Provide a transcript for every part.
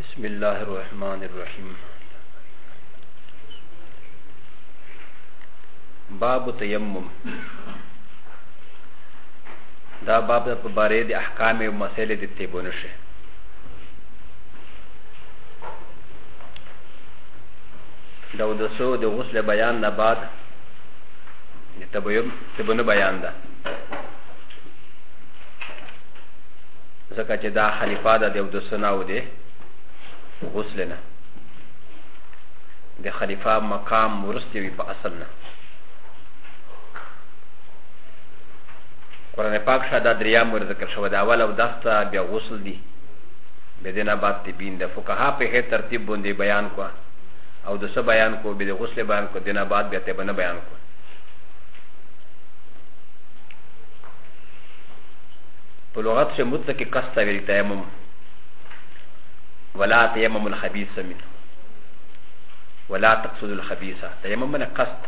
بسم الله الرحمن الرحيم باب تيمم دا باب په باره د احکام او مسائل د تیبونه شه دا د سو د غسل بیان نه بعد د تبیم ته بنه بیان ده ځکه چې دا خلیفه ده د یو د سناو دی غسل نه د خلیفه مقام ورسته وي په اصل نه قرآن پاک شاه دا دریام ور ذکر شوی دا اول او داسته بیا غسل دی بیا دینه بعد تبین د فقها په هې ترتیب باندې بیان کو او د څه بیان کو بیا د غسل بیان کو دینه بعد بیا ته بنه بیان کو په لغت کې مطلق قصد ته ویل تیمم ولا تیمم الخبیث منه ولا تقصد الخبیث تیمم من قصد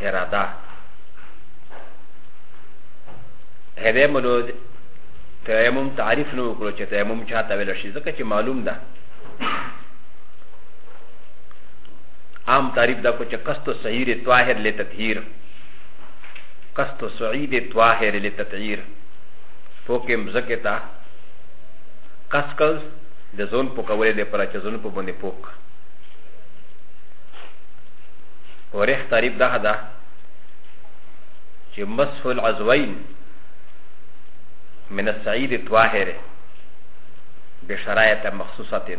اراده هدا ملو تیمم تعریف نو وکړو چې تیمم چاته ویل شي ځکه چې معلوم ده عام تعریف دا کو چې قصد صحیح طاهر لتطهیر قصد سعید طاهر لتطهیر فوکې مزکه تا قصکل د زون په کولې د پر چې زون په باندې پوک ورخ تعریف دا ده چې مسح العزوین من السعید طاهر بشرایط مخصوصه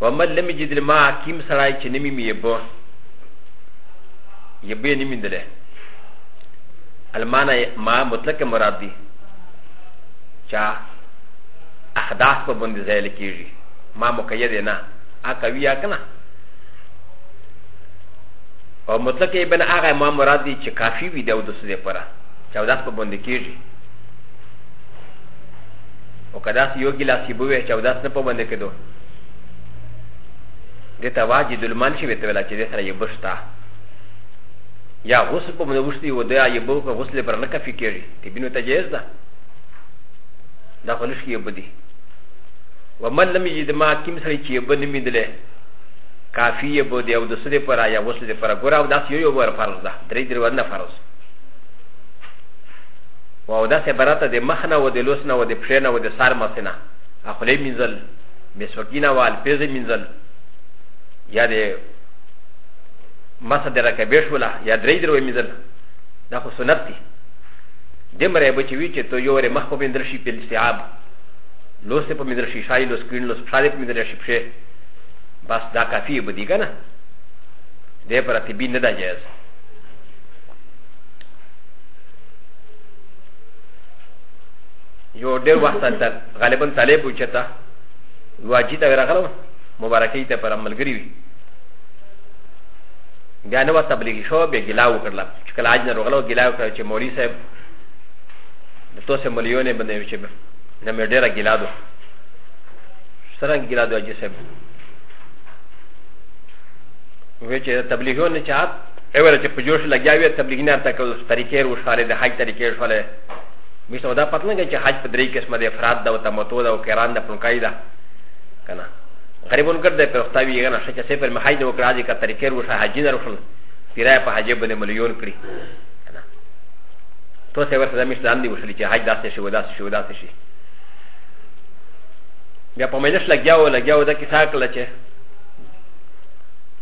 ومن لم يجد الماء كيم سراي چې نمی می یبو یبو یې نمی دله المانا ما مطلق مراد دی چا احداث په باندې ځای لکېږي ما مقید نه ا کوي یا کنه او مطلق ابن هغه ما مراد دی چې کافی وي د اودس لپاره چې اودس په باندې کېږي او که داسې یو ګیلاس یې بوې چې اوداس نه په باندې کېدو دې ته واجد المان شي ویته ویلا چې دې سره یې بشته یا غسل په باندې وشتي و دا یې بو که غسل پر نه کافي کېږي ته بینو ته جایز ده دا خو نشي یې بدی ومن لم یجد ما کیم سره چې یې بد نه میدلې کافي یې بو دې او د سره پر یا غسل پر ګور او داس یو یو ور فرض ده درې درې ورنه فرض و او داسې برته د مخ نه و د لوس نه و د پښې نه و د سار مسې نه اخلی مینځل مسوکي نه و الپېزې مینځل یا د مسه د رکبې شوله یا درې دروې مینځل دا خو سنت دي د مرې به چې وي چې تو یو ورې مخ په مینځل شي په استیعاب لوس په مینځل شي شای لوس کړین لوس پښې په مینځل شي پښې بس دا کافي به دي که نه دې پر طبي نه ده جایز یو ډېر وخت تر غالبا طالب و چتا واجی ته راغلو مبارکۍ ته پر ملګری وي بیا نو تبلیغ شو بیا ګلا وکړل چې کله اج نه راغلو ګلا وکړ چې مولوی صاحب د توسه مليونه باندې چې نه مې ډېره ګلا دو سره ګلا دو اجي صاحب وی چې تبلیغونه چات ا و ل چې په جوش لګیا وي تبلیغ نه تا کول طریقې و شاله د حج طریقې شاله مې سودا پتنه کې چې حج په درې قسمه د افراد دا او تمتو دا او قران دا پنکای دا کنه غریبون کړ د پرختاوی یې نه شچې پر محای د وکړه دي کا طریقې و شاله حج نه رسول پیرای په حج باندې مليون کړی کنه تو څه ورته مې ځان دی وشل چې حج داسې شي وداسې شي وداسې شي بیا په مجلس لګیا و لګیا و دا کیسه کړل چې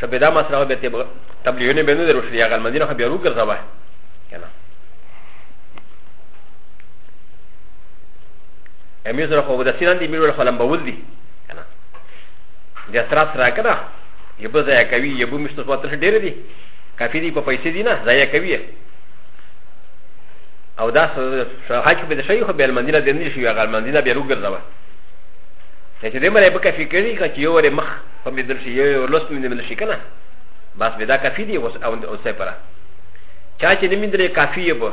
شبدا ما سره به تبلیغونه به نه درو شي هغه مدینه خو بیا وګرځوا کنه امیر سره خو د سیران دی میر ول خلم بول دی کنه د اثرات سره کنه یبه ځای کوي یبه مشته په تر ډیر دی کافی دی په پیسې دی نه ځای کوي او دا حج به د شي خو بیا مدینه د نه شي هغه مدینه بیا وګرځوا ا چې دې مله به کافي کړي که چې یو ور مخ په مې درشي یو لوس مې مل شي کنه بس به دا کافي دی اوس او اوس پره چا چې نمې درې کافي یې به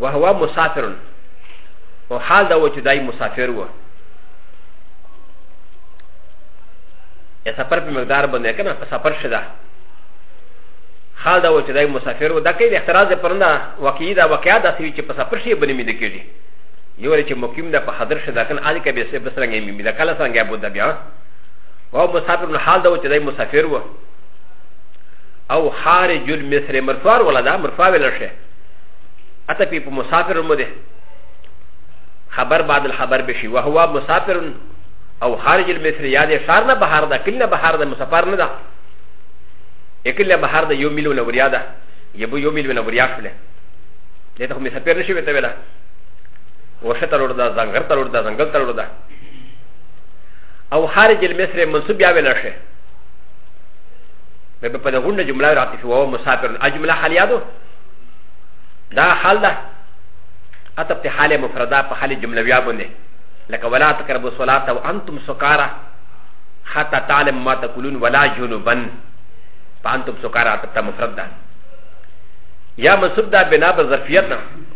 وهو مسافر او حال دا و چې دای مسافر و یا سفر په مقدار باندې کنه په سفر شدا حال دا و چې دای مسافر و دا کې اعتراض پرنده واقعي دا واقعیا دا سوي چې په سفر شي باندې مې دکېږي یو ولې چې مقیم ده په حضر شي دا کنه عادي کې به سه بس رنګ یې دا کله څنګه ابو ده بیا او مسافر نه حال دا و چې دای مسافر و او خارج المصر مرفوع ولا دا مرفوع ولا شي اته په مسافر مو ده خبر بعد الخبر بشي وهو مسافر او خارج المصر یا دې شار نه بهر ده کله بهر ده مسافر نه ده اکله بهر ده یو میلیون وریا ده یبو یو میلیون وریا شله دته خو مسافر نشي وته ولا وشه ته لور ده ځنګر ته لور ده ځنګل ته لور ده او خارج المصر منصوب بیا ویل شي به په دغه غونډه جمله راځي چې وو مسافر اجمله حال یادو دا حال ده اته په حاله مفرده په حاله جمله بیا باندې لکه ولا تقربوا الصلاه وانتم سكارى حتى تعلم ما تقولون ولا جنوبا فانتم سكارى تبقى مفرده يا منصوب ده بنا بظرفيتنا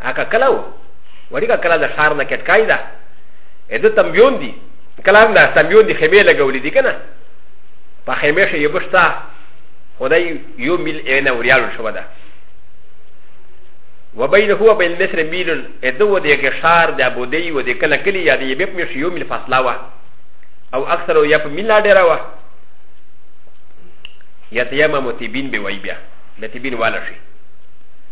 هغه کله و وړي کله د شار نه کټ کای دا اې د تمبيون دي کله هم دا تمبيون دي خېمه لګولې دي کنه په خېمه شي یبشتا خدای یو مل اې نه وریال شو ده وبين هو بين مصر ميل ادو د یک شار د ابودی و د کله کلی یا د یبپ مش یو مل فاصله وا او اکثر یا په مل ډیره وا یتیمم تیبین به وای بیا د تیبین والا شي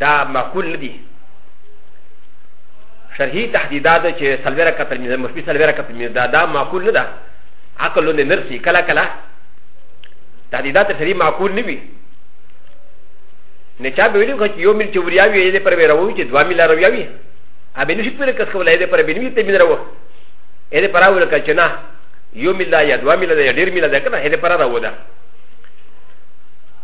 دا معقول ندي شرحي تحديدات چې سلويرا کتل مې مشبي سلويرا کتل مې دا دا معقول نه ده عقل نه نرسي کلا کلا تحديدات شرحي معقول نه وي نه چا به ویلو چې یو مل چوریا وي دې پر وراوي چې دوا مل راوي وي ا به نشي پر کس کولای دې پر بنوي ته مل راو دې پر راو لکه چې نه یو مل یا دوا مل یا ډیر مل ده کنه دې پر راو ده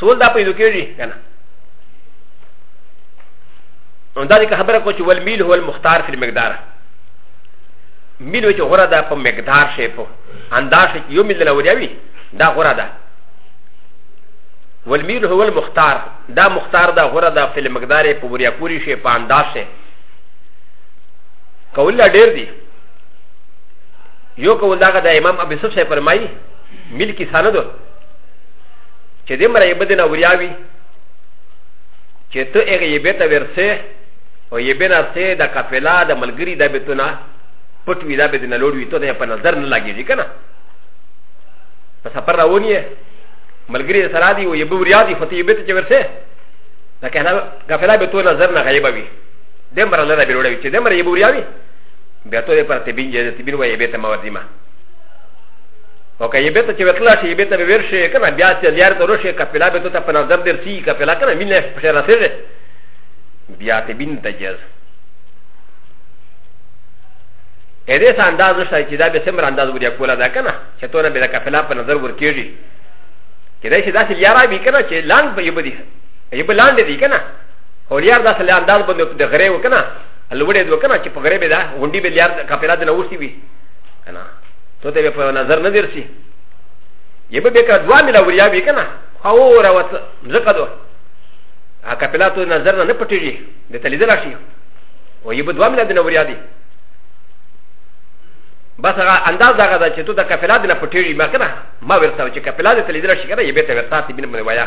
سول دا پیدا کیږي کنه نو دا دې خبره کو چې ول میل هو المختار فی المقدار میل چې غره دا په مقدار شی په انداز کې یو میل نه وریوي دا غره ده ول میل هو المختار دا مختار دا غره دا فی المقدار په وریا پوری شی په انداز شی کول ډیر دی یو کول داغه د امام ابي سوف صاحب فرمایي ملکی سندو چې د مره یبه دنه وریاوي چې ته هغه یبه ته ورسه او یبه نه سه د قافله د ملګری د بیتونه پټ وی دا به دنه لوړ وی ته په نظر نه لګیږي کنه په سفر راونی ملګری سره دی او یبه وریا دی فتی یبه ته چې ورسه دا کنه قافله به تو نظر نه غیبه وي د مره لره به وروړي چې د مره یبه وریاوي بیا ته پر تبین جې تبین وایې به ته ما ورځي ما او که یې به ته چې وتلا شي یې به ته ور شي کنه بیا چې لیار ته ورشي کپلا به ته په نظر درسي کپلا کنه مینه په شر رسېږي بیا تبین ته جز ا دې سره انداز شته چې دا به سمر انداز وریا کولا ده کنه چې تونه به د کپلا په نظر ور کېږي چې دا چې دا چې لیارا به کنه چې لاند به یې بدی یې به لاندې دی کنه او لیار دا سره انداز باندې د غره وکنه لوړې دوه کنه چې په غریب ده غونډي به لیار کاپیلا د نوستي وي کنه ته ته په نظر نه درسي یې به که دوه ملا وریا وي کنه او را وڅ ځکه دوه ا کاپیلا ته نظر نه پټيږي د تلیدل شي او یې به دوه ملا د نوریا دي بس هغه انداز هغه ده چې ته د کاپیلا د نه پټيږي ما کنه ما ورته چې کاپیلا د تلیدل شي کنه یې به ته ورته تبین مې وایي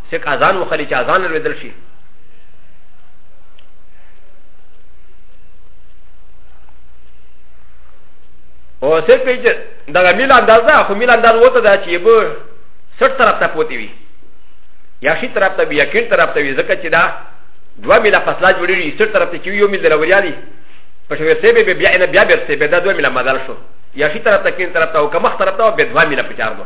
سک اذان وخلی چې اذان لویدل شي او سر پیج دغه میل انداز ده خو میل انداز وته ده چې به سر طرف ته پوتی وي یا شي طرف ته وي یا کین طرف ته وي ځکه چې دا دوه میله فاصله جوړېږي سر طرف ته چې یو میل د لوریا دي په شوې سه به بیا نه بیا بیرته به دا دوه میله مدار شو یا شي طرف ته کین طرف ته او که مخ طرف ته به دوه میله پچار دو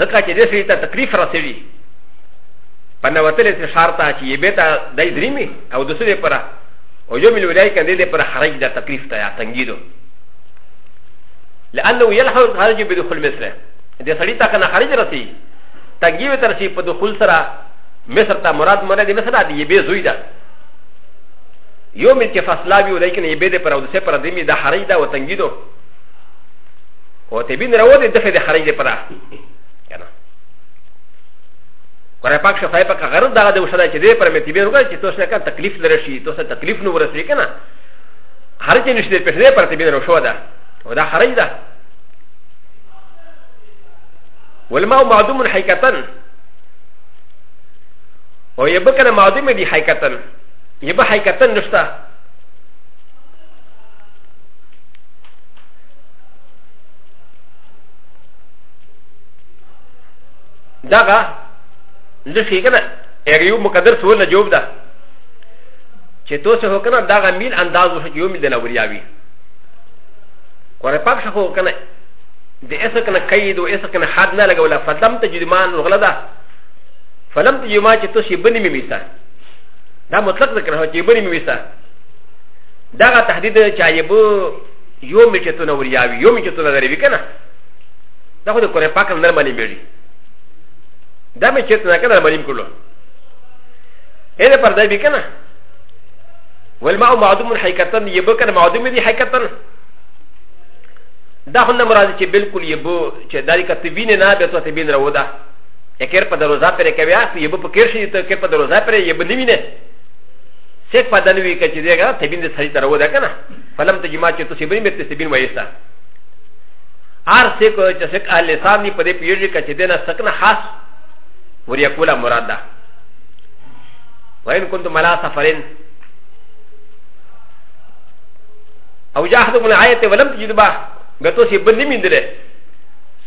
ځکه چې دې سړي ته تکلیف رسوي په نوتلې سره ښار ته چې یې بې ته دی درېمي او د سوې پره او یو مل ولای کنه دې پر خرج د تکلیف ته یا تنګیدو لأنه يلحظ خرج بدخول مصر دې سړي ته کنه خرج رسي تنګیوي تر شي په دخول سره مصر ته مراد مراد دې مصر دی یې بې زوی ده يوم الكفاس لابي ولكن يبدأ پر ودسه پر دمي دا حريدا وتنجيدو او ته بین راو دې دغه د خارج دی پرا کنه قرآن پاک شفای پاک غرض دا د وشدا چې دې پر مې تیبه وکړ چې تاسو کا تکلیف لري شي تاسو تکلیف نو ورسې کنه هر چې نشته په دې پر تیبه راو شو دا او دا خارج ده والماء معدوم حقيقه او يبقى كان معدوم دي حقيقه يبقى حقيقه نشته دغه لسی کنه اریو مقدر سوال نه جواب ده چې تو څه وکنه دغه میل انداز وشو یو میل د لوریاوی کور پاک شو کنه د اسه کنه قید او اسه کنه حد نه لګولا فلم تجرمان غلا ده فلم تجرما چې تو سی بنی میمیسا دا مطلق ذکر هو چې بنی میمیسا دغه تهدید چې ایبو یو می چې تونه وریاوی یو می چې تونه غریبی کنه دا خو د قرآن پاک نه مانی بیړي دا می چې تونه کنه مانی کړو اې دا پر دای بی کنه والماء معدوم حقیقتا یبو کنه معدوم دی حقیقتا دا خو نه مراد چې بالکل یبو چې داری کتبین نه به تو تبین راو ده اکر په دروزه پر کوي اخو یبو په کیر شي ته کې په دروزه پر یبو نیوینه څه په دنوي کې چې دا تبین د سړی تر و ده کنه فلم ته جماعت چې تاسو بری مې تاسو بین وایسته هر څه کو چې څه اهل لسان دی په دې پیږي کچې دنه سکنه خاص وریا کوله مراد ده وین كنت ملا سفرین او جاهد من آیت ولم تجد با غتو سی بن نمی دله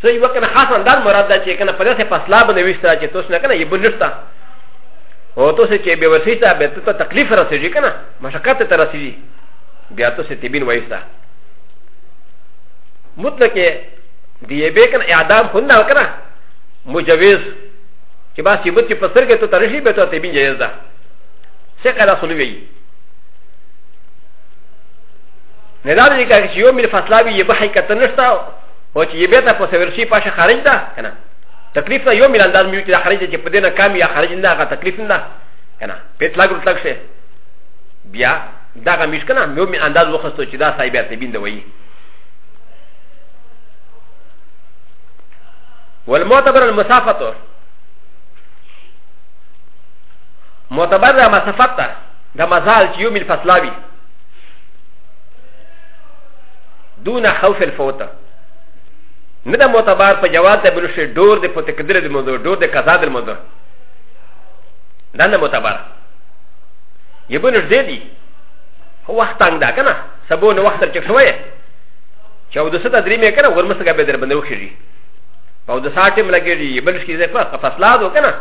سوی وکنه خاص انداز مراد ده چې کنه په داسې فاصله باندې وشته چې تاسو نه کنه یې بنشته او تاسو چې به وسیته به ته تکلیف رسېږي کنه مشقت ته رسېږي بیا ته ستبین وایسته مطلق دی یې به کنه اعدام خو نه کنه مجوز چې با سیبت چې پسر کې ته ترشی به ته تبین جایز ده څه کړه خو نه وی نه دا دې کار چې یو مل فاصله وي یې به حقیقت نشته او چې یې به ته په سورشي پاشه خارج ده کنه تکلیف نه یو مل انداز میو چې خارج چې په دې نه کام یا خارج نه هغه تکلیف نه کنه په اطلاق ورتلک شه بیا دغه میش کنه یو می انداز وخستو چې دا صاحب تبین دی وایي والمعتبر المسافه معتبر ده مسافت ده ده مزال چې یو میل فاصله وي دون خوف الفوت نه ده معتبر په جواز ته بل شي ډور د پته کدر د موضوع ډور د قضا د موضوع دا نه معتبر یو بل ځای دی خو وخت تنګ ده که نه سبو نه وخت چک شوی چې او د ستا درې مې که نه ورمسته که به در باندې وکړي په او د ساعت ټیم لګېږي بل شي ځای په فصلا دو که نه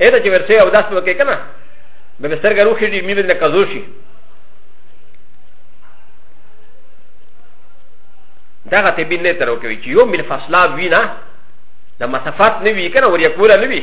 اې ته چې ورسې او داس وکړې که نه به مې سترګه روښېږي مې به نه کزو شي دغه ته بین نه تر وکوي چې یو مل فاصله وی نه د مسافت نه وی کنه وریا کوله نه وی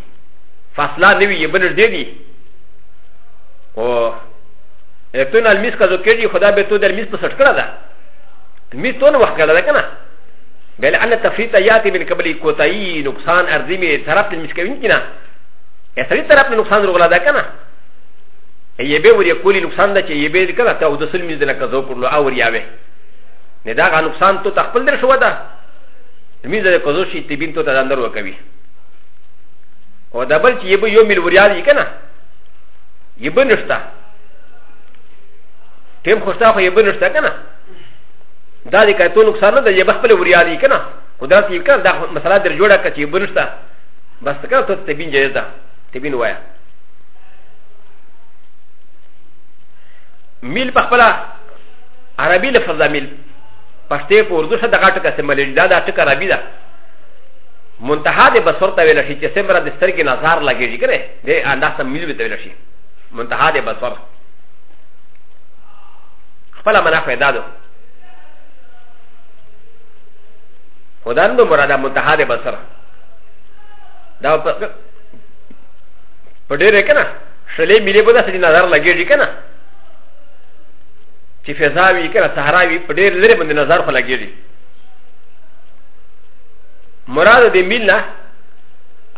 فاصله نه وي بل ډېر دي او تون المیس کا ذکر دی خدا به تو در میس په سټ کړه دا میس تون وخت کړه دا کنه بل ان تفریط یاتی من قبل کوتای نقصان ارضی می طرف میس کوي کنه اسری طرف نه نقصان رغلا دا کنه یې به ورې کولی نقصان دا چې یې به کنه ته د سل میز دنه کزو کړلو او وریا وې نه دا غا نقصان ته تخپل در شو دا میز د کزو شي تبین ته اندر وکوي او دا بل چې یبه یو مل وریا دی کنه یبه نشتا ټیم خوشتا خو یبه نشتا کنه دا دې کته نقصان نه دی یبه خپل وریا دی کنه قدرت یې کنه دا مسله در جوړه کړه چې یبه نشتا بس کنه ته تبین جایز ده تبین وایا میل په خپل عربي لفظ ده میل پښتې په اردو سره دغه ټکه سملې دا دا ټکه عربي ده منتها د بصر ته ویل شي چې سمره د سترګې نظر لګېږي که نه د انداسه میل ته ویل شي منتها د بصر خپله منا خو یې دا ده خو دا نه مراده منتها د بصر دا په ډېرې که نه شلې میلې به داسې نظر لګېږي که نه چې فضا وي که نه صحرا وي په ډېر لرې باندې نظر خو لګېږي مراد د میل نه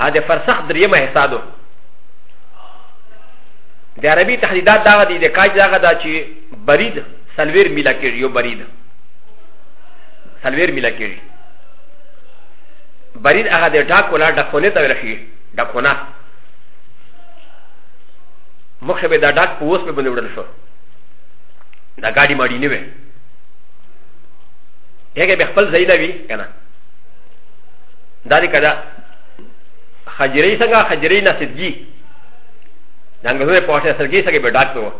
ا د فرسخ دریمه حسابو د عربي تحدیدات دغه دي د کاج دغه دا چې برید سلویر میلا کېږي یو برید سلویر میلا کېږي برید هغه د ډاکولا ډکونه ته ورشي ډکونه مخه به دا ډاک په اوس په باندې وړل شو دا ګاډي ماډي نه وي یګه به خپل ځای نه وي کنه دا دې کړه خجرې څنګه خجرې نه سدګي دا انګريزي په واسطه سرګي څنګه به ډاک وو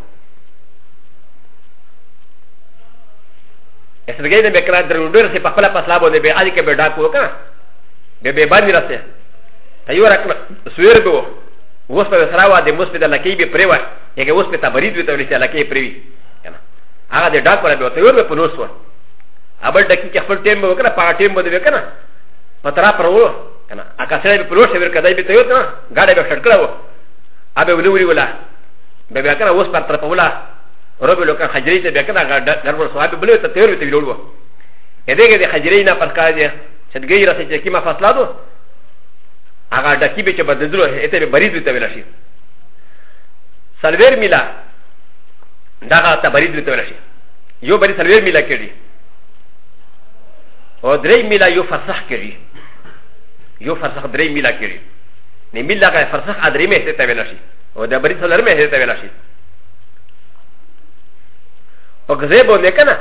سرګي نه به کړه درونډر سي په خپل پسلا باندې به اړي کې به ډاک وو کنه به به باندې راځي ته یو رکړه سویر به وو اوس په سراوا د مصبت لکې به پرې وای یګه اوس په تبرید وي ته ولې چې لکې پرې وي کنه هغه د ډاک پر به ته یو به پلوس وو ابل ټکی کې خپل ټیم به وکړه په ټیم به دی وکړه په ترا پر وو کنه اګه سره به پلوټ شوی کدای به ته یو کنه گاډه به شټ کړو ابه ولوري ولا به بیا کنه اوس پر تر په ولا رب لو کنه حجری ته بیا کنه ګرور صاحب بلې ته تیر ته ویلو ا دې کې د حجری نه پر کار دی چې ګی راسي چې کیما فاصله دو هغه ډکی به چې بدلو اته به بریز ته ویل شي سلویر میلا دغه ته بریز ته ویل شي یو بری سلوی میلا کړي او درې میلا یو فرسخ کړي یو فرسخ درې میلا کړي نه میلا کا فرسخ ادرې مې ته ویل شي او د بری سلوی مې ته ویل شي او غزه بو نه کنه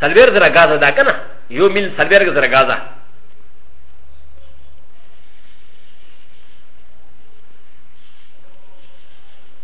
سلویر زرا غازه دا کنه یو میل سلویر زرا غازه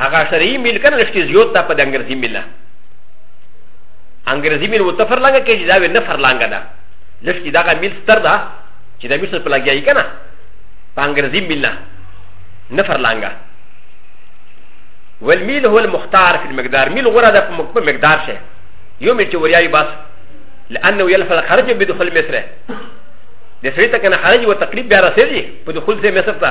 هغه شرعي میل کنه لږ زیات ده په د انګریزي میل نه انګریزي میل ورته فرلانګه کې چې دا وې نه فرلانګه ده لږ چې دغه میل ستر ده چې د میسر په لګیایي کنه په انګریزي میل نه نه فرلانګه والميل هو المختار في المقدار ميل غرا ده په مقدار شه يو ميل چې وریایي بس لانه يلف الخرج بدخول مصر د سړي ته کنه خرج و تقریب بیا رسېږي په دخول سه مصر ته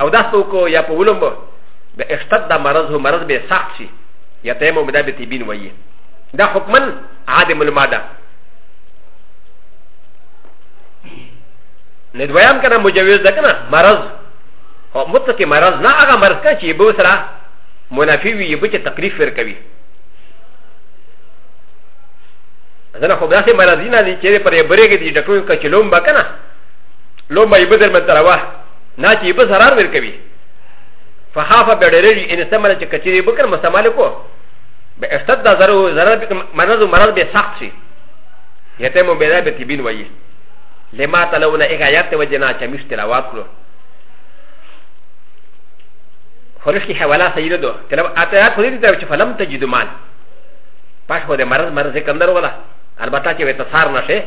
او داس په کو یا په ولم به اشتد د مرض هو مرض به سخت شي یا تیم او مدا به تیبین وایي دا حکمن عادم الماده نه دویم کنه مجوز ده کنه مرض او مطلق مرض نه هغه مرض کا چې به سره منافی وي به چې تکلیف ور کوي ځنه خو داسې مرض نه دي چې پرې برېږي دي ډاکټر کچلوم به کنه لوم به یې بدر من تراوه نه چې به zarar ور کوي فخافه به ډېرېږي ان استعمال چې کچېرې به کړم استعمال کو به اشتد دا zarar zarar مرض مرض به سخت شي یته مو به دا به تبین وایي لما تلونه هغه یاد ته وجنا چې مشت تلاوات کړو فرشتي حواله سیده دو تلاوات اتیات خو دې ته چې فلم تجدو مال پاش خو دې مرض مرض کندر ولا البته چې وې تصار نشه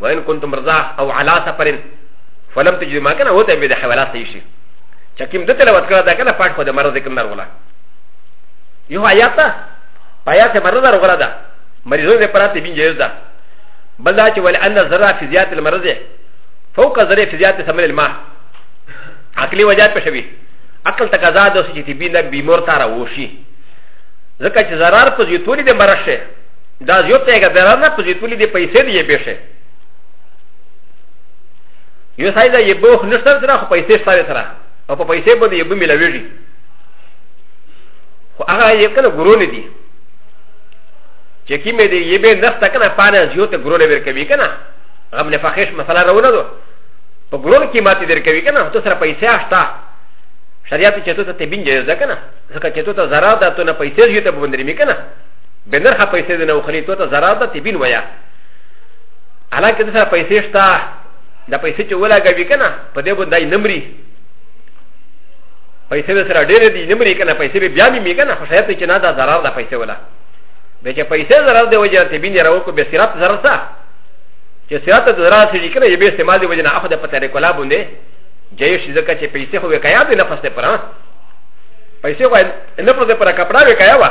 وان كنتم رضا او على سفرين فلم ته جمع کنه وته به د حوالات ته شي چې کوم د تلاوت کړه دا کنه پاک خو د مرض کوم نرغلا یو آیات ته آیات مرض نرغلا ده مریضو نه پراته بین جایز ده بل دا چې ول ان ذرا فی زیات المرض فوق ذرا فی زیات ثمر الماء عقلی وجہ په شوی عقل تقاضا ده چې تی بینه بیمور تاره وشي ځکه چې zarar په زیتولی د مرض شه دا زیوت ته غدرانه په زیتولی د پیسې دی به شه یو سای دا یو بوخ نشته سره خو پیسې سره سره او په پیسې باندې یو ملويږي خو هغه یو کنه ګرو نه دي چې کی مې دې یو به نفته کنه پانه زیو ته ګرو نه ورکوي کنه غم نه فخش مثلا راونه دو په ګرو کې ماتې درکوي کنه ته سره پیسې آشتا شریعت چې ته ته تبین جایز ده کنه ځکه چې ته ته زرا ده ته نه پیسې زیو ته بندرې می کنه بنرخه پیسې نه وخلی ته ته زرا ده تبین ویا الا که دسا پیسې شتا دا پیسې چې ولا کوي کنه په دې باندې نمرې پیسې به سره ډېرې دي نمرې کنه پیسې به بیا می کنه خو شاید چې نه دا ضرر ده پیسې ولا به چې پیسې ضرر دی وجه ته بینې راو کو به سرات ضرر تا چې سرات ته ضرر شي کنه یې به استعمال دی وجه نه اخد په طریقه لا باندې جایش ځکه چې پیسې خو وکایا دي نفس ته پرا پیسې خو نه پر دې پر کپڑا وکایا وا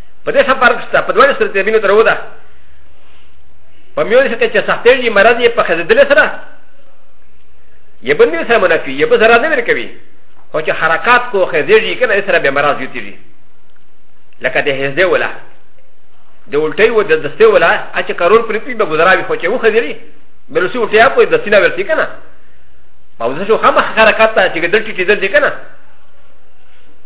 په دې سفر کې په دوه سره تبینه تر ودا په میو شته چې سختې دي مرض یې په خزدل سره یې باندې سره منافي یې به زرا نه ور کوي خو چې حرکات کو خزېږي کنه سره به مرض یوتیږي لکه د هزده ولا د الټي و د دسته ولا چې کارون پر پی به گزاراوي خو چې و خزېږي برسي الټیا په دسینا ورتي کنه او زه شو خامخ حرکات ته چې دلټي ټي دل دي کنه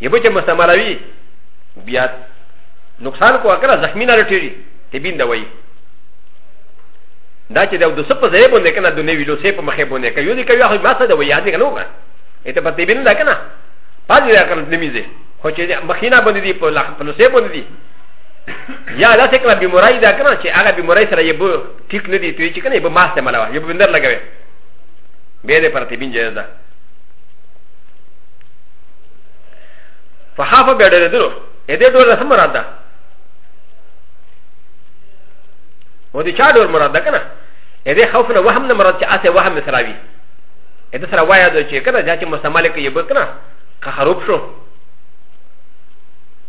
یو بچه مستعملوي بیا نقصان کو اکره زخمی نه لټیږي تبین دا وایي دا چې دا د څه په ځای باندې کنه د نوی لوسې په مخې باندې کوي یو دې کوي هغه ماسه دا وایي یاد نه وګا اته په تبین دا کنه پاتې دا کنه نمیزه خو چې مخینه باندې دی په لخ په لوسې باندې دی یا دا څه کله بیمورای دا کنه چې هغه بیمورای سره یو ټیک نه دی ته چې کنه یو ماسه ملوا یو بندر لګوي به دې پر تبین جایز ده په خافه بیا ډېر درو اې دې ډول سم مراد ده و دې چا ډول مراد ده کنه اې دې خوف نه وهم نه مراد چې اسه وهم سراوي اې دې سره وایا ده چې کنه دا چې مستعمل کې یو کنه که خراب شو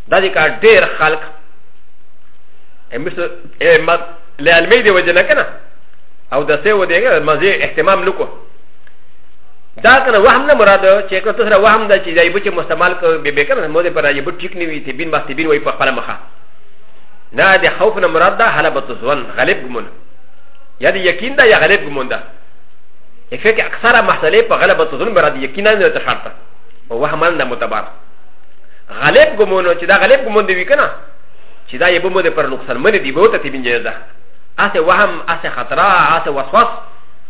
دا دې کار ډېر خلک اې مست اې مت له علمي دی وجه نه کنه او د سه و دې مزه اهتمام نکوه دا کنه وهم نه مراد چې کنه تاسو را وهم دا چې دای بچ مستعمل کو به به کنه مو دې پر راځي بچ ټیک نه وي ته بین وخت بین وای په خپل مخه نه د خوف نه مراد دا حلبت ځوان غالب ګمون یا دې یقین دا یا غالب ګمون دا افیک اکثره مسئله په غلبت ځوان مراد یقینا نه ته شرط او وهم نه متبر غالب ګمون چې دا غالب ګمون دی کنه چې دا یې به مو دې پر نقصان منې دی به ته تبین جزا اسه وهم اسه خطر اسه وسوس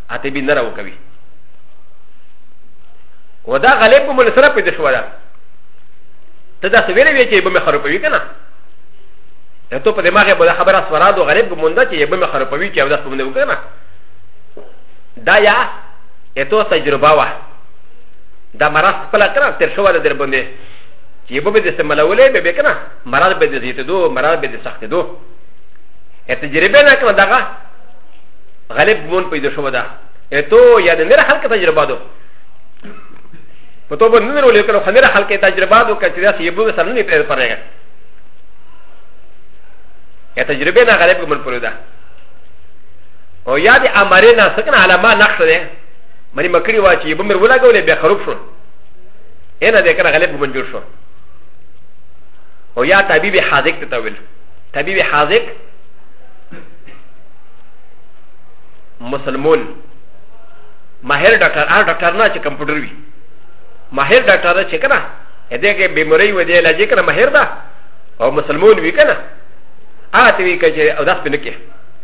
اته بین نه راو کوي و دا غالب په مل سره پیدا شو دا ته دا څه ویلې وی چې به مې خرابوي کنه ته په دماغه به خبره سره دو غالب مونږ چې به مې خرابوي چې دا څه مونږ وکړه دا یا اتو تجربه وا دا مرض خپل کړه تر شو ول در باندې چې به دې سملولې به به کنه مرض به دې زیات دو مرض به دې سخت دو ا تجربه نه کړه دا غالب مون پیدا شو دا ا ت و يا د نر حلقه تجربه دو په تو باندې نر ولې کړو خنر حلقه تجربه دو کچې دا سی بو سره نه پیدا پرېږه یا تجربه نه غالب کوم پر ده او یا د امرې نه سکنه علامه نقش ده مری مکړی وا چې بمر ولا غولې به خراب شو انا د کنه غالب کوم جوړ شو او یا طبيب حاذق ته ویل طبيب حاذق مسلمون ماهر ډاکټر هغه ډاکټر نه چې کمپیوټر وي ماهر ډاکټر ده چې که نه دې کې بیمارۍ و دې علاج یې که نه ماهر ده او مسلمون وي که نه هغه ته وي که چې اوداس پې نه کې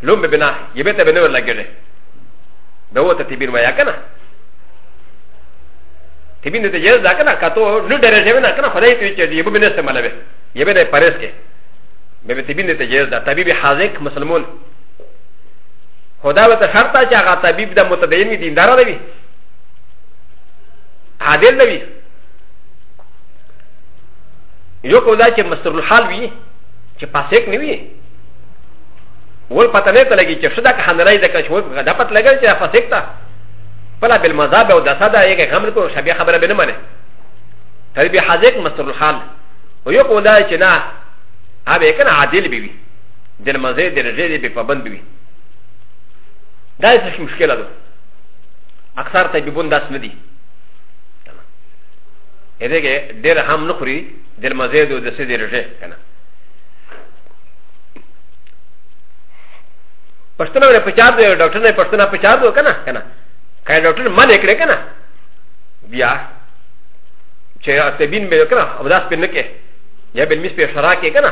لوم به بنا یې به ته به نه ورلګېږي دا و ته تبین وایه که نه تبین ته جایز ده که نه که تو نه ډېرې شوې نه که نه خدای ته وي چې یې به نه استعمالوي یې به نه پرېس کې به تبین ته جایز ده طبیب حاذق مسلمون خو دا به ته شرط ده چې هغه طبیب د متدین وي دینداره وي عادل وي یو کو دا چې مستر الحال وي چې پاسیک نه وي ول پته نه ته لګي چې شدا که هندرای د کښ وو دا پته لګل چې فاسیک تا پلا بل مذاب او دسا دا یې غمر کو شبیه خبره به نه منه تر به حاضر مستر الحال و یو کو دا چې نه هغه کنه عادل بي وي د لمانځه د رژې دی به پابند وي دا هیڅ مشکله ده اکثر طبیبون داس نه دي هدا کې ډېر هم نه خوري د لمانځه د سې د رژې کنه پښتنه ور پچار دی ډاکټر نه پښتنه پچار دو کنه کنه کای ډاکټر منې کړې کنه بیا چې تبین مې کنه او داس په نه کې یا به مې په شرا کې کنه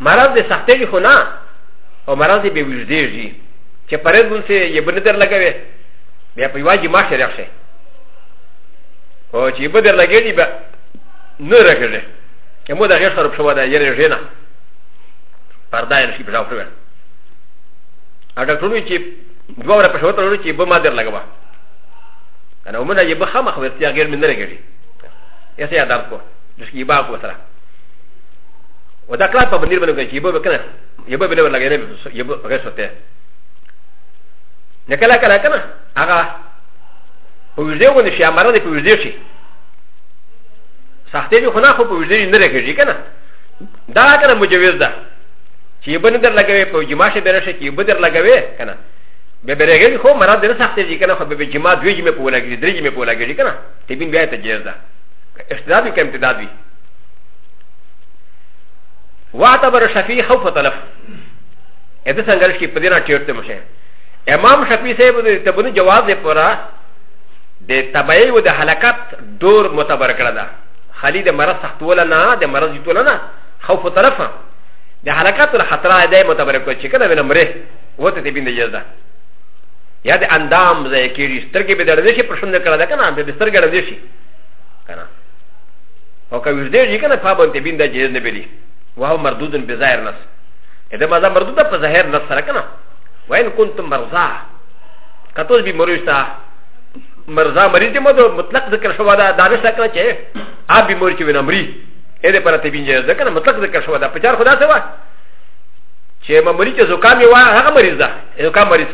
مرض د سختې وي خو نه او مرض یې به وژدې شي چې پرې مونږ سي یې به نه در لګوي بیا په یوه جما شي رخ شي او چې به در لګېږي به نه رګېږي که مو د غیر خراب شوه ده یې رژې نه پرده یې شي په ځاو شوه او ډاکټر وی چې دوه ورځې په شوه تر چې به ما در لګوه کنه ومنه یې به خامخ ورتیا غیر مې نه رګېږي یې سي ادب کو د شي باغ وسره و دا کلا په بندیر باندې کوي چې یبه کنه یبه بل ولا غیر یبه غیر سوته نه کلا کلا کنه هغه په ویډیو باندې شي امر نه په ویډیو شي سختې جو خنا خو په ویډیو نه راکېږي کنه دا کنه مجوز ده چې یبه نه در لګوي په جما شي بیر شي چې یبه در لګوي کنه به برګي خو مراد در سختې دي کنه خو به جما دوی جمع په ولا کې درې جمع په ولا کې کنه تبین بیا ته جیز ده استداد کې امتداد وي واعتبر الشافعي خوف تلف ا د سنگرش کې په دې نه چیرته مشه امام شافعي صاحب د تبني جواز یې پورا د تبعی و د حلقات دور معتبر کړه ده خالي د مرض سختوله نه د مرض یتوله نه خوف طرفه د حلقات له خطر د معتبر کړه چې کله ونه مره وته دې بند یزدا یا د اندام ځای کې سترګې به درځي شي پرشن کړه ده کنه به سترګې درځي شي کنه او که وجدې جي کنه فابن ته بیندا جهز نه بلی وهو مردود بظاهر نص اذا ما مردود په ظاهر نص سره کنه وان كنتم مرضى کتوز بي مريشتا مرضى مريض مو دو مطلق ذکر شو دا دانش کنه چې اپ بي مريچ وینا مري اې دې پر ته بینجه ده کنه مطلق ذکر شو دا په چار خدا سوا چې ما مريچ زکام یو هغه مریض ده زکام مریض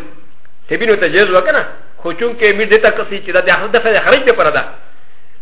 ته بینو ته جهز وکنه خو چون کې میر دې تا کسي چې دا د اخر دفعه خرج دې پر ده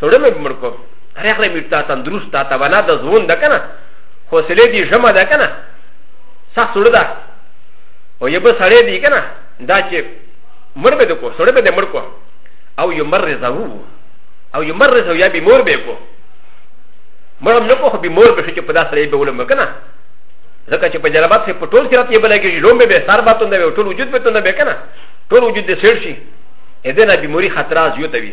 سوړه مې مړ کو هر خره مې تا تندرست تا تا ونا د زون ده کنه حوصله دې جمع ده کنه سخت سوړه ده او یو بل سړی دی کنه دا چې مړ به د کو سوړه به د مړ کو او یو مر زو او یو مر زو یا به مور به کو مړ هم نه کو خو به مور به چې په داسې لري به ولم کنه ځکه چې په جلبات کې په ټول صراط یې بل کې لوم به سر باتون دی ټول وجود به تون به کنه ټول وجود دې سړ شي اذن به موري خطر از یو ته وي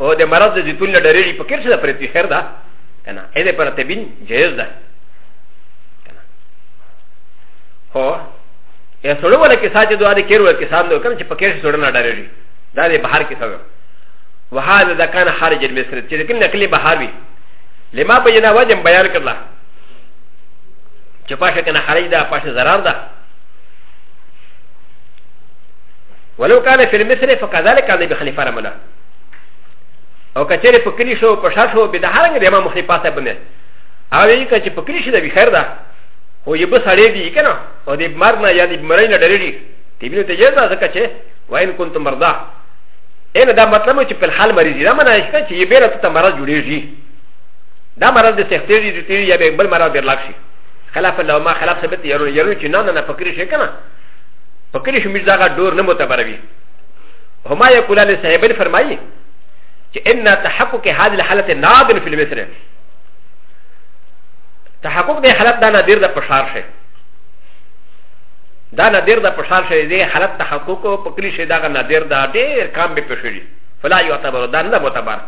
او د مرض د زیتون له ډریری په کیر څه ده پرې تی خیر ده که نه اې دې پر تبین جایز ده که نه خو یا سړو ولا کې ساجه دوه د کیر ولا کې سان دوه کوم چې په کیر سړو نه ډریری دا د بهر کې سره وهذا اذا كان خارج المصر چې کوم نقلی بهر وي لما بينا وجه بيان کړل چې پاشه کنه خارج ده پاشه ضرر ده ولو كان في المصر فكذلك كان بخليفه رمله او کچره په کلی شو په شار شو به د هرنګ د امام مخې پاسه بنه او یې کچ په کلی شي د بخیر ده خو یې به سړې دی کنه او د مر نه یا د مړی نه ډېری تی بنو ته یې ده ځکه چې واین كنت مرضا ان دا مطلب چې په حال مریض دا معنی شته چې یې بیره ته مرض جوړیږي دا مرض د سختې دی چې یا به بل مرض ډېر لاک شي خلاف الله ما خلاف ثبت یې یې چې نه نه فکر شي کنه فکر شي مې دا ډور نه متبروي هما يقولان صاحبين فرمائي ان تحقق هذه الحالة نادر في المصر تحقق دي حالات دا نادر دا پشار شي دا نادر دا پشار شي دي حالات تحقق پکلی شي دا نادر دا ډېر کام به پښړي فلا يعتبر دا نه معتبر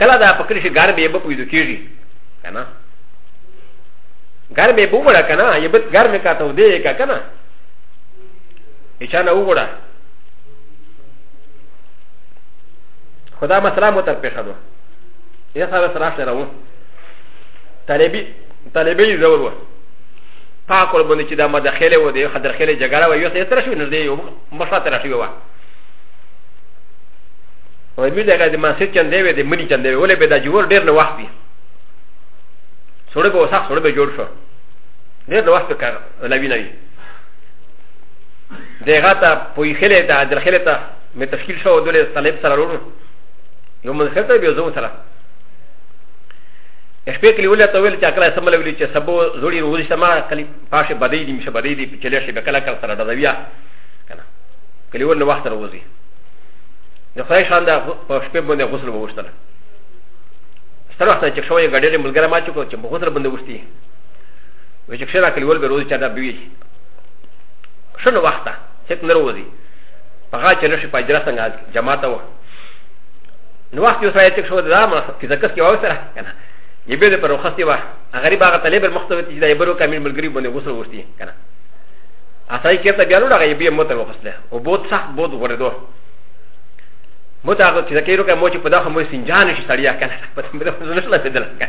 کله دا پکلی شي ګار به به پوي دوکيږي کنه ګار به به وړه کنه يبت ګار مې کاته ودی کا کنه اچانه وګړه خدا مسله مو تر پیښه ده یا سره سره سره راو طالبي طالبي زور و پاک ور باندې چې دا مداخله و دې خدر خله جګړه و یو څه تر شو نږدې یو مخه تر شو و و مې دغه د ماسې چند دی د منی چند دی ولې به دا جوړ ډیر نه وخت دی سره به وسخ سره به جوړ شو ډیر نه وخت کار لوي نه وي دغه ته پویخلې ته درخلې ته مې تشکیل شو دولې طالب سره ورو یو منځخه ته به زو سره شپې کلی ولې ته ویل چې کله سمل ویل چې سبو زوړي روزي سما کلی پاشه بدې دي مشه بدې دي چې له شي به کله کله سره دزویا کنه کلی ول وخت روزي د خدای شان دا په شپې باندې غسل ووشتل سره وخت چې شوې غډېرې ملګری ما چې کو چې غسل باندې وشتي و چې کښنا کلیول به روزي چا دا بوي شنو وخته هیڅ نه روزي په غا چې نشي په اجرا څنګه جماعت و نو وخت یو سره چې شو دا ما چې زکس کې واو سره کنه یې به پر وخته و غریب هغه طالب مختوي چې دا یې برو کامل ملګری باندې غوسه ورتي کنه اصلي کې ته بیا نو هغه یې به مت وخته او بہت سخت بہت وردو مت هغه چې کېرو کې مو چې په دغه مو سنجان شي سړیا کنه په دې نه شل ته دلته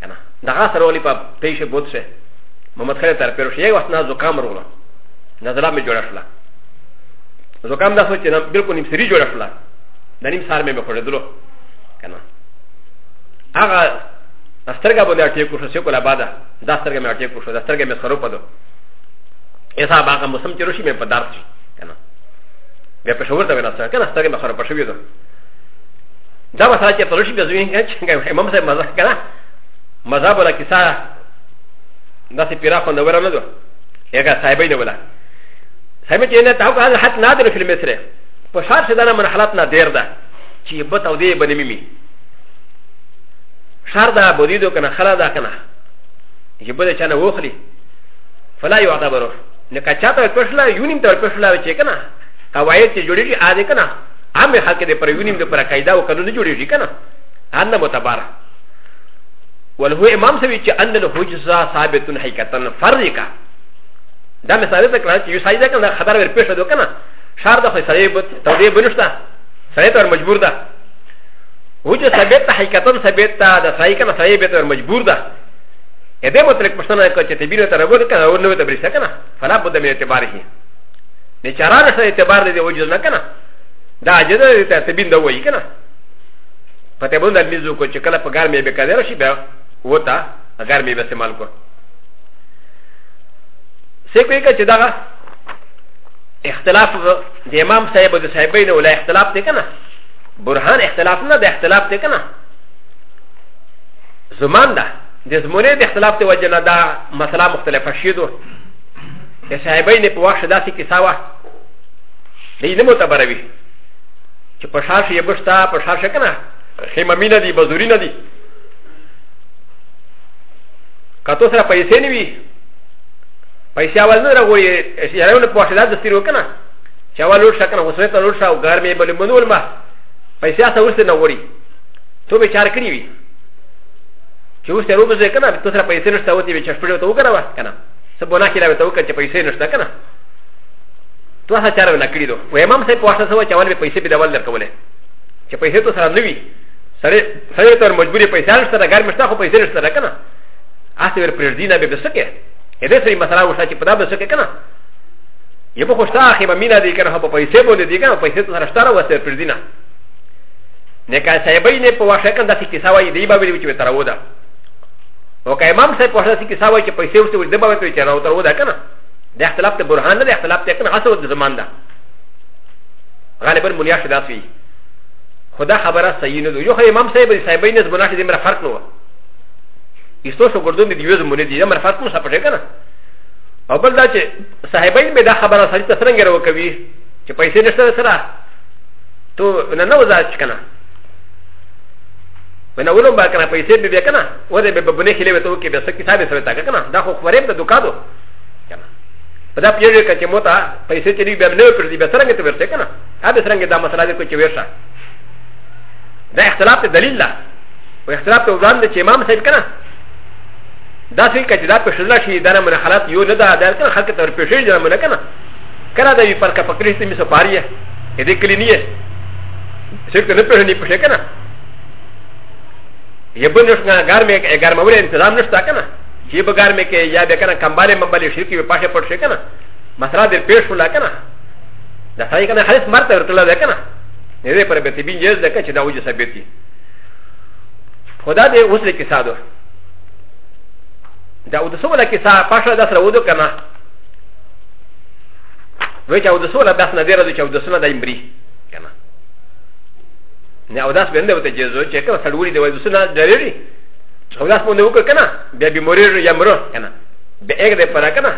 کنه دا غا سره ولي په پیشه بوت شه محمد خیر تر پیرو شي وخت نه زکام ورونه نزله می جوړه شله زکام دا سوچ نه بالکل نیم سری جوړه شله د نیم سار می به پړې دلو کنه هغه سترګه باندې اټې کو شو سیکول آباد دا سترګه می اټې کو شو دا سترګه می سره پدو ایسا هغه موسم چې روشي می په دار شي کنه بیا په شور ته ولاته کنه سترګه می خراب شوې ده دا مسله چې ترشي به زوین کې چې امام صاحب مزه کړه مزه بوله کیسه داسې پیرا خو نه ورنه دو هغه صاحبې نه ولا صاحب چې نه تاو کال حت نادر فلم سره په شار څه دانه من حالت نه دیر ده چې به تو دې بنې مې شار دا بودی دو کنه خلا دا کنه چې به چا نه وخلی فلا یو عذاب ورو نه کچا ته پښلا یونیم ته پښلا چې کنه قواعد چې جوړیږي اده کنه هم به خلک د پر یونیم د پر قاعده او قانون جوړیږي کنه ان متبار ول هو امام سوي چې ان له حجزا ثابت حقیقتا فرقه دا مې ثابت کړل چې یو سایده کنه خبر ور پېښه دو کنه شار د خو سړی بت تودې بنشتا سړی ته مجبور ده حجز ثابت حقیقتا ثابت ده د سړی کنه سړی به ته مجبور ده ا د م ت ل ک پښتنه کوي چې تبیر ته راوړل کنه او نو ته برسه کنه فلا بد من اعتباره د چارانه سره اعتبار دی وجود نه کنه دا اجازه دی ته تبین دا وایي کنه په ته باندې میزو کو چې کله په ګرمه به کړی راشي بیا وتا ګرمه به استعمال کو سې کوي چې دا اختلاف د امام صاحب او د صاحبین ولا اختلاف دی کنه برهان اختلاف نه د اختلاف دی کنه زمان ده د زمونه د اختلاف ته وجه نه دا مسله مختلفه شیدو د صاحبین په وخت داسې کیسه وه د یې نه معتبره وي چې په شار شي بشتا په شار شي کنه خیمه مینه دي بزوري نه دي کتو سره پیسې نه وي پیسې اول نه راغوري یارونه په وخت داسې تیر وکنه چې اول لور شکنه اوسه ته لور شاو ګرمې بلې منول ما پیسې اته ورسې نه وړي تو به چار کړی وي چې اوس ته روبه ځکنه تو سره پیسې نشته وتی به چشپړې ته وګره وکنه څه بونا کې راوته وکړه چې پیسې نشته کنه تو هغه چاره نه کړی دو و امام صاحب په واسطه سوچ اول به پیسې به دول درکولې چې پیسې تو سره نوي سره سره تر مجبورې پیسې نشته دا ګرم شته خو پیسې نشته کنه اته ور پر دینه به بسکه هدا سری مثلا وشا چې په دا بسکه کنه یو په خوشتا اخی به مینا دی کنه په پیسې باندې دی کنه پیسې تو سره شته وسته پر دینه نه کا صاحبې نه په واسطه کنه د کیسه وایي دی به ویل چې تر ودا او که امام صاحب په هغه کې ساوي چې پیسې ورته ورته به ته چراو تر ودا کنه د اختلاف ته برهان نه د اختلاف ته کنه هڅه د زمان ده غالبا ملیا شدا سي خدا خبره صحیح نه یو خو امام صاحب دی صاحب نه زمونه دې مر فرق نه و ایستو شو ګردون دی یو زمونه دی مر فرق نه سپټه کنه او بل دا چې صاحبین به دا خبره سړی ته څنګه راو کوي چې پیسې نشته سره ته نه نه وځه کنه و ن و ل م ب ك ن ا ب ي س ي ب ب ي ك ن ا و د ب ب ن ي خ ل ي ب ت و ك ب س ك ي س ا ب س و ت ا ك ن ا د ا خ و ف ر ي ب د د ك ا د و ك ن ا ف د ا ب ي ر ك ا ت م و ت ا ب ي س ي ت ل ي ب ن و ب ر د ي ب س ر ن ج ت و ر ت ك ن ا ا ب س ر ن ج د ا م س ل ا د ك و ت و ر ش ا د ا ا خ ت ل ا ف د د ل ي ل ا و ا خ ت ل ا ف د و ز ا ن د ش م ا م س ي ب ك ن ا د ا س ي ك ا ت د ا ب ش ل ا ش ي د ا ن ا من خلات يو ن د ا د ا ك ن ا خلق ت ر ب ش ي د ا ن ا من ك ن ا ك ن ا د ا ي ف ر ك ف ك ر ي س ت م س ف ا ر ي ا د ك ل ي ن ي ا س ي ك ت ن ب ش ن ي ب ش ك ن ا یه بل نشنا گرمه که گرمه ولی انتظام نشتا کنه چی به گرمه که یا به کنه کمباله ممباله شرکی به پاشه پرد شی کنه مسرا در پیش ولا کنه دا سایی کنه حدیث مرد ورطلا ده کنه نیده پر به تبین جز ده کنه چی دا وجه ثبتی خدا ده وصل کسا دو دا او د سوله کسا پاشه دا سره ودو کنه وی چا او د سوله بس نه دیره دو چا او د سوله دا امری کنه نه او داس بنده وته جزو چې کله سړوړي دی وځو نه ډېری او داس مونږ وکړ کنه بیا به مورې یا مرو کنه به اګ دې پر کنه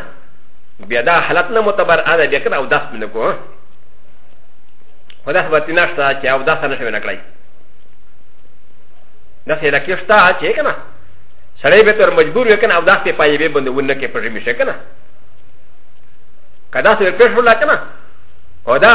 بیا دا حالت نه متبر اده بیا کنه او داس مونږ کو خدا خبر تینا شتا چې او داس نه شوی نکړای دا سې لکه شتا چې کنه سړی به تر مجبور وکنه او داس په پایې به بنده ونه کې پرې مشه کنه کدا سې پېښ ولا کنه او دا